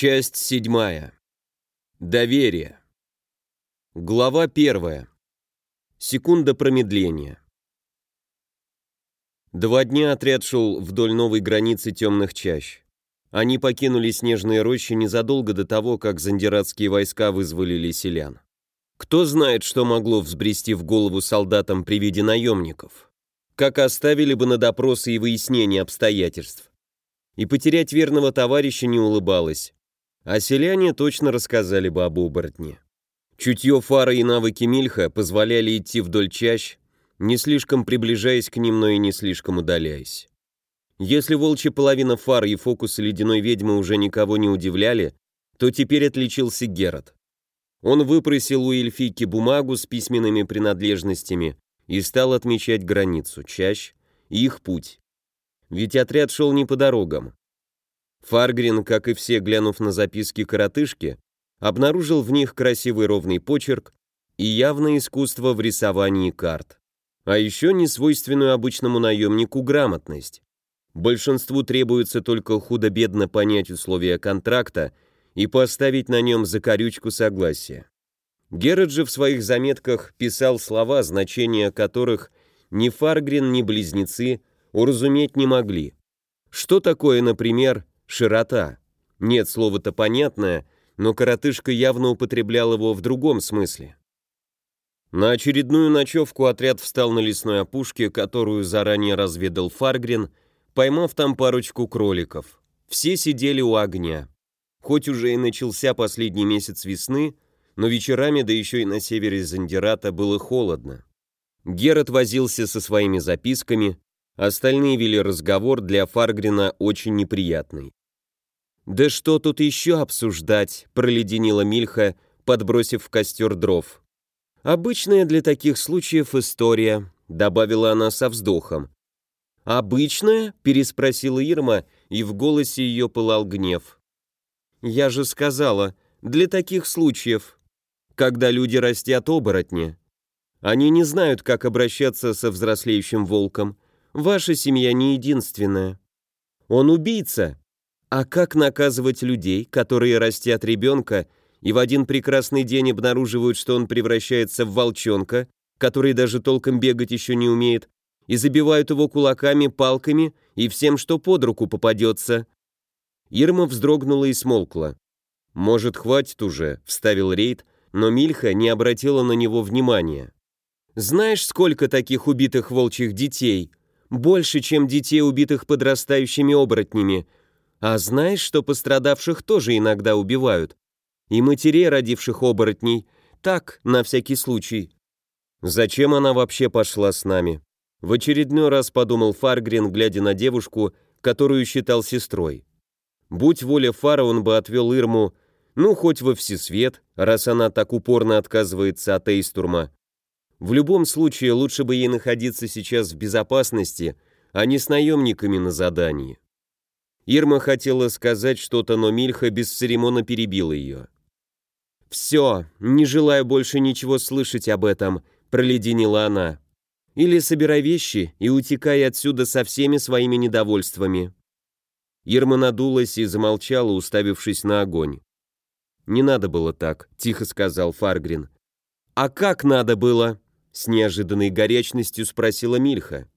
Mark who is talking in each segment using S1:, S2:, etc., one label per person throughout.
S1: Часть седьмая. Доверие. Глава первая. Секунда промедления. Два дня отряд шел вдоль новой границы темных чащ. Они покинули снежные рощи незадолго до того, как зандиратские войска вызволили селян. Кто знает, что могло взбрести в голову солдатам при виде наемников? Как оставили бы на допросы и выяснение обстоятельств? И потерять верного товарища не улыбалось. А селяне точно рассказали бы об оборотне. Чутье фара и навыки Мильха позволяли идти вдоль чащ, не слишком приближаясь к ним, но и не слишком удаляясь. Если волчья половина фар и фокусы ледяной ведьмы уже никого не удивляли, то теперь отличился Герат. Он выпросил у эльфийки бумагу с письменными принадлежностями и стал отмечать границу, чащ и их путь. Ведь отряд шел не по дорогам. Фаргрин, как и все, глянув на записки коротышки, обнаружил в них красивый ровный почерк и явное искусство в рисовании карт. А еще несвойственную обычному наемнику грамотность. Большинству требуется только худо-бедно понять условия контракта и поставить на нем закорючку согласия. Герод же в своих заметках писал слова, значения которых ни Фаргрин, ни близнецы уразуметь не могли. Что такое, например, широта. Нет, слово-то понятное, но коротышка явно употреблял его в другом смысле. На очередную ночевку отряд встал на лесной опушке, которую заранее разведал Фаргрин, поймав там парочку кроликов. Все сидели у огня. Хоть уже и начался последний месяц весны, но вечерами, да еще и на севере Зандирата, было холодно. Герат возился со своими записками, остальные вели разговор для Фаргрина очень неприятный. «Да что тут еще обсуждать?» — проледенила Мильха, подбросив в костер дров. «Обычная для таких случаев история», — добавила она со вздохом. «Обычная?» — переспросила Ирма, и в голосе ее пылал гнев. «Я же сказала, для таких случаев, когда люди растят оборотни. Они не знают, как обращаться со взрослеющим волком. Ваша семья не единственная. Он убийца, а как наказывать людей, которые растят ребенка и в один прекрасный день обнаруживают, что он превращается в волчонка, который даже толком бегать еще не умеет, и забивают его кулаками, палками и всем, что под руку попадется? Ирма вздрогнула и смолкла. «Может, хватит уже», — вставил рейд, но Мильха не обратила на него внимания. «Знаешь, сколько таких убитых волчьих детей? Больше, чем детей, убитых подрастающими оборотнями», а знаешь, что пострадавших тоже иногда убивают? И матерей, родивших оборотней. Так, на всякий случай. Зачем она вообще пошла с нами? В очередной раз подумал Фаргрин, глядя на девушку, которую считал сестрой. Будь воля Фара, он бы отвел Ирму, ну, хоть во всесвет, раз она так упорно отказывается от Эйстурма. В любом случае, лучше бы ей находиться сейчас в безопасности, а не с наемниками на задании. Ирма хотела сказать что-то, но Мильха бесцеремонно перебила ее. «Все, не желаю больше ничего слышать об этом», — проледенила она. «Или собирай вещи и утекай отсюда со всеми своими недовольствами». Ирма надулась и замолчала, уставившись на огонь. «Не надо было так», — тихо сказал Фаргрин. «А как надо было?» — с неожиданной горячностью спросила Мильха.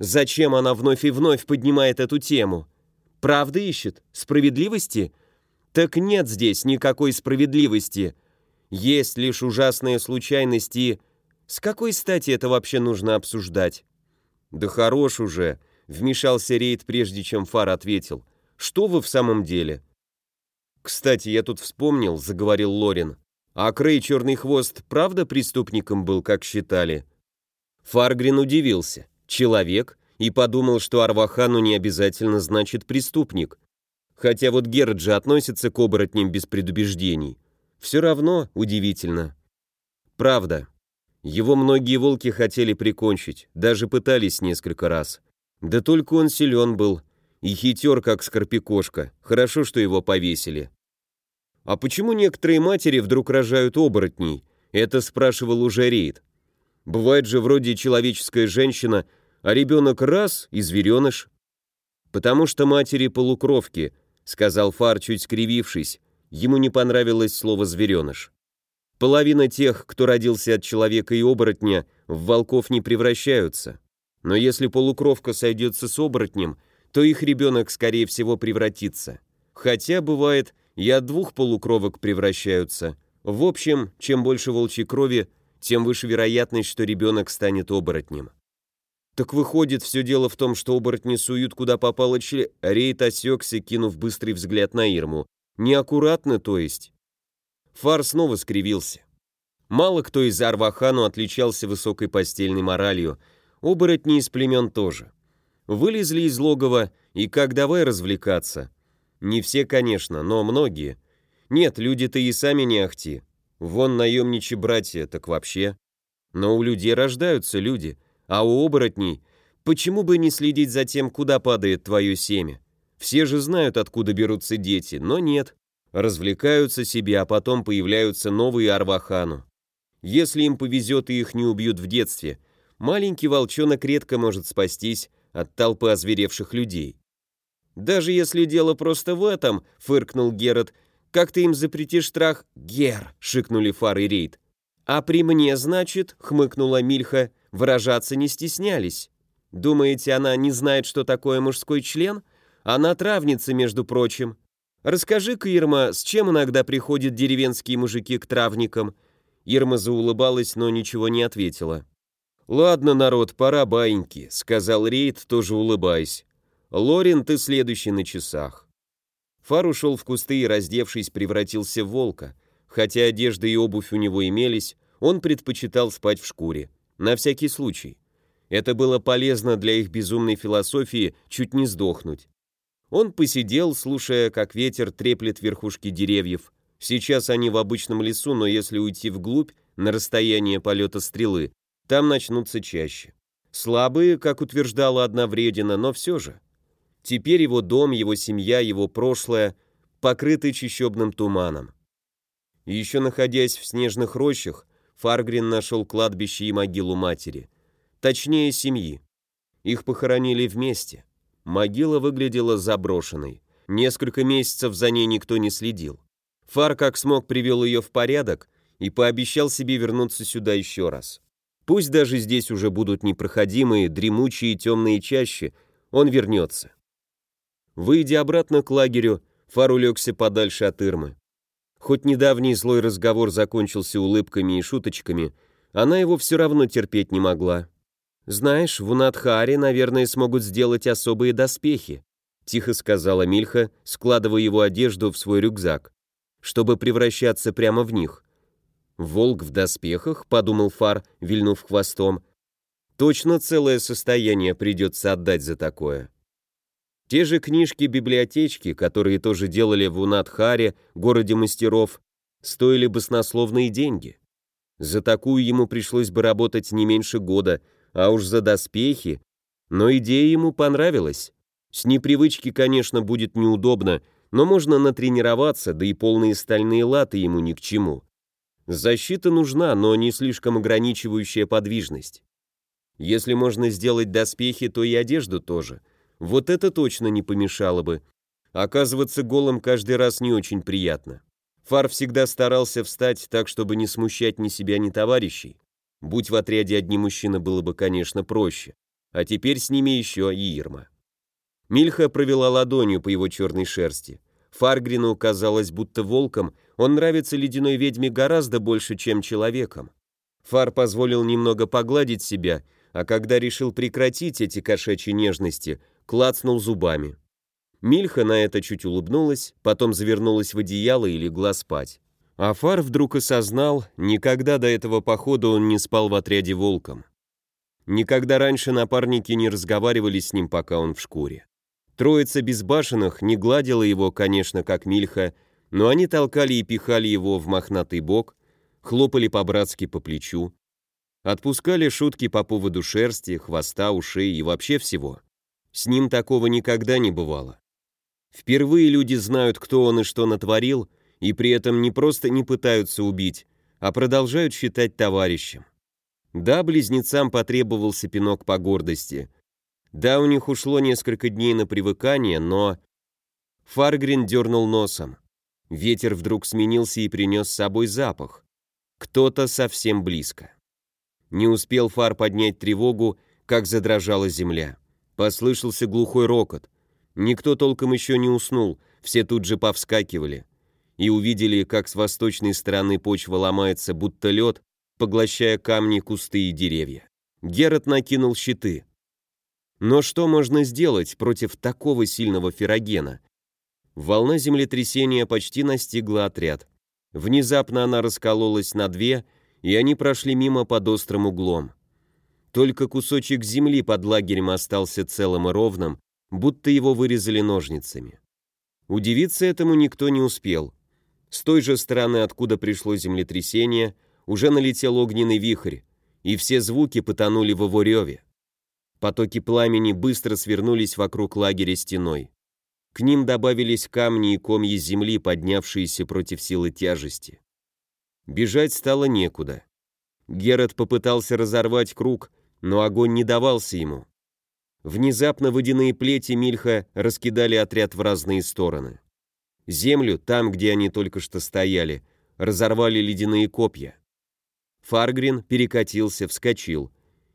S1: «Зачем она вновь и вновь поднимает эту тему? Правды ищет? Справедливости? Так нет здесь никакой справедливости. Есть лишь ужасные случайности. С какой стати это вообще нужно обсуждать? Да хорош уже, вмешался Рейд, прежде чем Фар ответил. Что вы в самом деле? Кстати, я тут вспомнил, заговорил Лорин. А Крей Черный Хвост правда преступником был, как считали? Фаргрин удивился. Человек, и подумал, что Арвахану не обязательно значит преступник. Хотя вот Герд же относится к оборотням без предубеждений. Все равно удивительно. Правда. Его многие волки хотели прикончить, даже пытались несколько раз. Да только он силен был и хитер, как скорпикошка. Хорошо, что его повесили. А почему некоторые матери вдруг рожают оборотней? Это спрашивал уже Рейд. Бывает же вроде человеческая женщина – а ребенок раз и звереныш. Потому что матери полукровки, сказал Фар, чуть скривившись. Ему не понравилось слово «звереныш». Половина тех, кто родился от человека и оборотня, в волков не превращаются. Но если полукровка сойдется с оборотнем, то их ребенок, скорее всего, превратится. Хотя, бывает, и от двух полукровок превращаются. В общем, чем больше волчьей крови, тем выше вероятность, что ребенок станет оборотнем. Так выходит, все дело в том, что оборотни суют куда попало чле... Рейд осекся, кинув быстрый взгляд на Ирму. Неаккуратно, то есть. Фар снова скривился. Мало кто из Арвахану отличался высокой постельной моралью, оборотни из племен тоже. Вылезли из логова, и как давай развлекаться. Не все, конечно, но многие. Нет, люди-то и сами не ахти. Вон наемничьи братья, так вообще. Но у людей рождаются люди, а у оборотней почему бы не следить за тем, куда падает твое семя? Все же знают, откуда берутся дети, но нет. Развлекаются себе, а потом появляются новые Арвахану. Если им повезет и их не убьют в детстве, маленький волчонок редко может спастись от толпы озверевших людей. «Даже если дело просто в этом», — фыркнул Герат, — «как ты им запретишь страх?» «Гер!» — шикнули Фар и Рейд. «А при мне, значит», — хмыкнула Мильха, — «выражаться не стеснялись. Думаете, она не знает, что такое мужской член? Она травница, между прочим. Расскажи-ка, Ирма, с чем иногда приходят деревенские мужики к травникам?» Ирма заулыбалась, но ничего не ответила. «Ладно, народ, пора баиньки», — сказал Рейд, тоже улыбаясь. «Лорин, ты следующий на часах». Фар ушел в кусты и, раздевшись, превратился в волка. Хотя одежда и обувь у него имелись, он предпочитал спать в шкуре. На всякий случай. Это было полезно для их безумной философии чуть не сдохнуть. Он посидел, слушая, как ветер треплет верхушки деревьев. Сейчас они в обычном лесу, но если уйти вглубь, на расстояние полета стрелы, там начнутся чаще. Слабые, как утверждала одна вредина, но все же. Теперь его дом, его семья, его прошлое покрыты чищебным туманом. Еще находясь в снежных рощах, Фаргрин нашел кладбище и могилу матери. Точнее, семьи. Их похоронили вместе. Могила выглядела заброшенной. Несколько месяцев за ней никто не следил. Фар как смог привел ее в порядок и пообещал себе вернуться сюда еще раз. Пусть даже здесь уже будут непроходимые, дремучие темные чащи, он вернется. Выйдя обратно к лагерю, Фар улегся подальше от Ирмы. Хоть недавний злой разговор закончился улыбками и шуточками, она его все равно терпеть не могла. «Знаешь, в Унадхаре, наверное, смогут сделать особые доспехи», тихо сказала Мильха, складывая его одежду в свой рюкзак, чтобы превращаться прямо в них. «Волк в доспехах», — подумал Фар, вильнув хвостом. «Точно целое состояние придется отдать за такое». Те же книжки-библиотечки, которые тоже делали в Унадхаре, городе мастеров, стоили баснословные деньги. За такую ему пришлось бы работать не меньше года, а уж за доспехи. Но идея ему понравилась. С непривычки, конечно, будет неудобно, но можно натренироваться, да и полные стальные латы ему ни к чему. Защита нужна, но не слишком ограничивающая подвижность. Если можно сделать доспехи, то и одежду тоже – вот это точно не помешало бы. Оказываться голым каждый раз не очень приятно. Фар всегда старался встать так, чтобы не смущать ни себя, ни товарищей. Будь в отряде одни мужчины, было бы, конечно, проще. А теперь с ними еще и Ирма. Мильха провела ладонью по его черной шерсти. Фаргрину казалось, будто волком он нравится ледяной ведьме гораздо больше, чем человеком. Фар позволил немного погладить себя, а когда решил прекратить эти кошачьи нежности, клацнул зубами. Мильха на это чуть улыбнулась, потом завернулась в одеяло и легла спать. Афар вдруг осознал, никогда до этого похода он не спал в отряде волком. Никогда раньше напарники не разговаривали с ним, пока он в шкуре. Троица безбашенных не гладила его, конечно, как Мильха, но они толкали и пихали его в мохнатый бок, хлопали по-братски по плечу, отпускали шутки по поводу шерсти, хвоста, ушей и вообще всего. С ним такого никогда не бывало. Впервые люди знают, кто он и что натворил, и при этом не просто не пытаются убить, а продолжают считать товарищем. Да, близнецам потребовался пинок по гордости. Да, у них ушло несколько дней на привыкание, но... Фаргрин дернул носом. Ветер вдруг сменился и принес с собой запах. Кто-то совсем близко. Не успел Фар поднять тревогу, как задрожала земля. Послышался глухой рокот. Никто толком еще не уснул, все тут же повскакивали. И увидели, как с восточной стороны почва ломается, будто лед, поглощая камни, кусты и деревья. Герат накинул щиты. Но что можно сделать против такого сильного ферогена? Волна землетрясения почти настигла отряд. Внезапно она раскололась на две, и они прошли мимо под острым углом. Только кусочек земли под лагерем остался целым и ровным, будто его вырезали ножницами. Удивиться этому никто не успел. С той же стороны, откуда пришло землетрясение, уже налетел огненный вихрь, и все звуки потонули в его реве. Потоки пламени быстро свернулись вокруг лагеря стеной. К ним добавились камни и комья земли, поднявшиеся против силы тяжести. Бежать стало некуда. Герат попытался разорвать круг, но огонь не давался ему. Внезапно водяные плети Мильха раскидали отряд в разные стороны. Землю, там, где они только что стояли, разорвали ледяные копья. Фаргрин перекатился, вскочил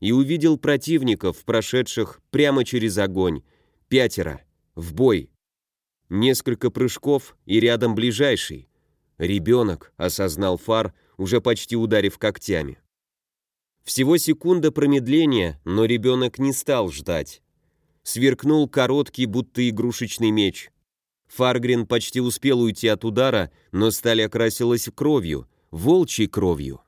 S1: и увидел противников, прошедших прямо через огонь, пятеро, в бой. Несколько прыжков и рядом ближайший. Ребенок, осознал Фар, уже почти ударив когтями. Всего секунда промедления, но ребенок не стал ждать. Сверкнул короткий, будто игрушечный меч. Фаргрин почти успел уйти от удара, но сталь окрасилась кровью, волчьей кровью.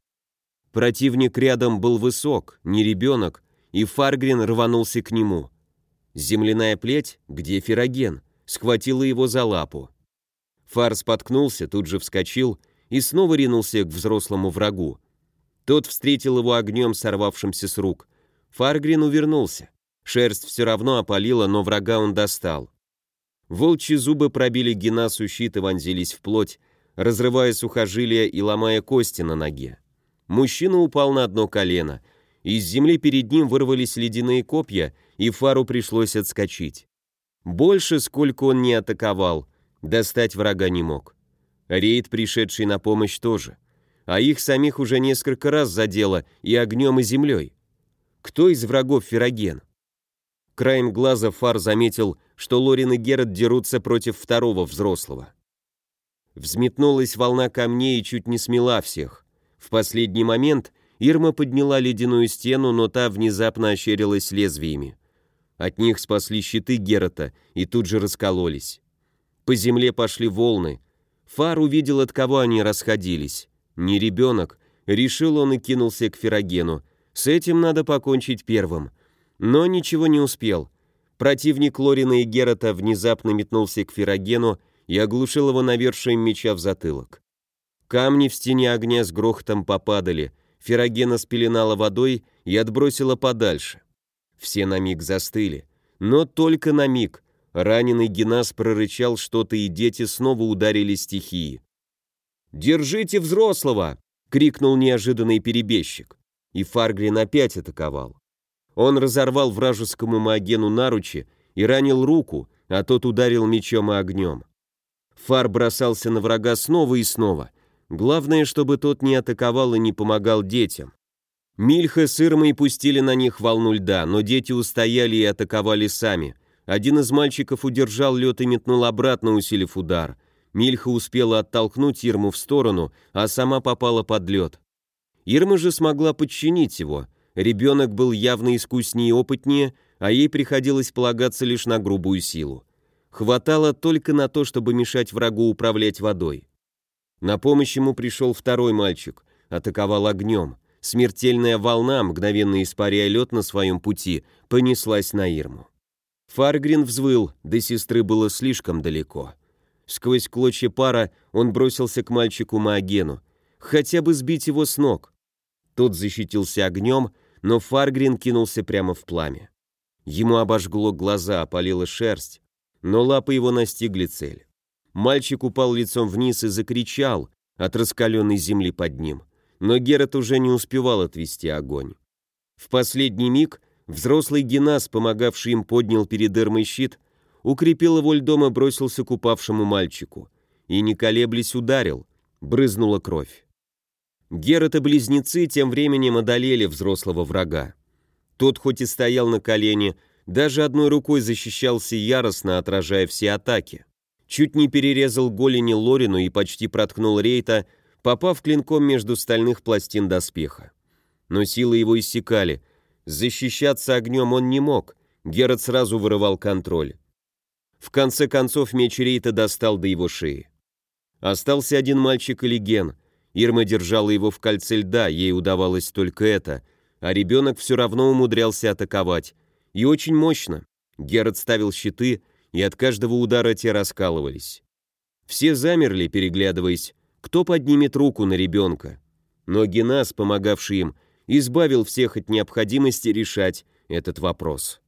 S1: Противник рядом был высок, не ребенок, и Фаргрин рванулся к нему. Земляная плеть, где Фероген — схватила его за лапу. Фар споткнулся, тут же вскочил и снова ринулся к взрослому врагу. Тот встретил его огнем, сорвавшимся с рук. Фаргрин увернулся. Шерсть все равно опалила, но врага он достал. Волчьи зубы пробили Генасу щит и вонзились в плоть, разрывая сухожилия и ломая кости на ноге. Мужчина упал на одно колено. Из земли перед ним вырвались ледяные копья, и Фару пришлось отскочить. Больше, сколько он не атаковал, достать врага не мог. Рейд, пришедший на помощь, тоже. А их самих уже несколько раз задело и огнем, и землей. Кто из врагов Фероген? Краем глаза Фар заметил, что Лорин и Герат дерутся против второго взрослого. Взметнулась волна камней и чуть не смела всех. В последний момент Ирма подняла ледяную стену, но та внезапно ощерилась лезвиями. От них спасли щиты Герата и тут же раскололись. По земле пошли волны. Фар увидел, от кого они расходились. Не ребенок. Решил он и кинулся к Ферогену. С этим надо покончить первым. Но ничего не успел. Противник Лорина и Герата внезапно метнулся к Ферогену и оглушил его навершием меча в затылок. Камни в стене огня с грохотом попадали, Ферогена спеленала водой и отбросила подальше. Все на миг застыли. Но только на миг. Раненый Генас прорычал что-то, и дети снова ударили стихии. «Держите взрослого!» — крикнул неожиданный перебежчик. И Фаргрин опять атаковал. Он разорвал вражескому Маогену наручи и ранил руку, а тот ударил мечом и огнем. Фар бросался на врага снова и снова. Главное, чтобы тот не атаковал и не помогал детям. Мильха с Ирмой пустили на них волну льда, но дети устояли и атаковали сами. Один из мальчиков удержал лед и метнул обратно, усилив удар. Мильха успела оттолкнуть Ирму в сторону, а сама попала под лед. Ирма же смогла подчинить его. Ребенок был явно искуснее и опытнее, а ей приходилось полагаться лишь на грубую силу. Хватало только на то, чтобы мешать врагу управлять водой. На помощь ему пришел второй мальчик, атаковал огнем. Смертельная волна, мгновенно испаряя лед на своем пути, понеслась на Ирму. Фаргрин взвыл, до сестры было слишком далеко. Сквозь клочья пара он бросился к мальчику Маогену. Хотя бы сбить его с ног. Тот защитился огнем, но Фаргрин кинулся прямо в пламя. Ему обожгло глаза, опалила шерсть, но лапы его настигли цель. Мальчик упал лицом вниз и закричал от раскаленной земли под ним но Герат уже не успевал отвести огонь. В последний миг взрослый Генас, помогавший им, поднял перед Эрмой щит, укрепил его льдом и бросился к упавшему мальчику. И, не колеблясь, ударил. Брызнула кровь. Герат и близнецы тем временем одолели взрослого врага. Тот хоть и стоял на колене, даже одной рукой защищался яростно, отражая все атаки. Чуть не перерезал голени Лорину и почти проткнул Рейта, попав клинком между стальных пластин доспеха. Но силы его иссякали. Защищаться огнем он не мог. Герат сразу вырывал контроль. В конце концов меч Рейта достал до его шеи. Остался один мальчик Элиген. Ирма держала его в кольце льда, ей удавалось только это, а ребенок все равно умудрялся атаковать. И очень мощно. Герат ставил щиты, и от каждого удара те раскалывались. Все замерли, переглядываясь, кто поднимет руку на ребенка. Но Генас, помогавший им, избавил всех от необходимости решать этот вопрос.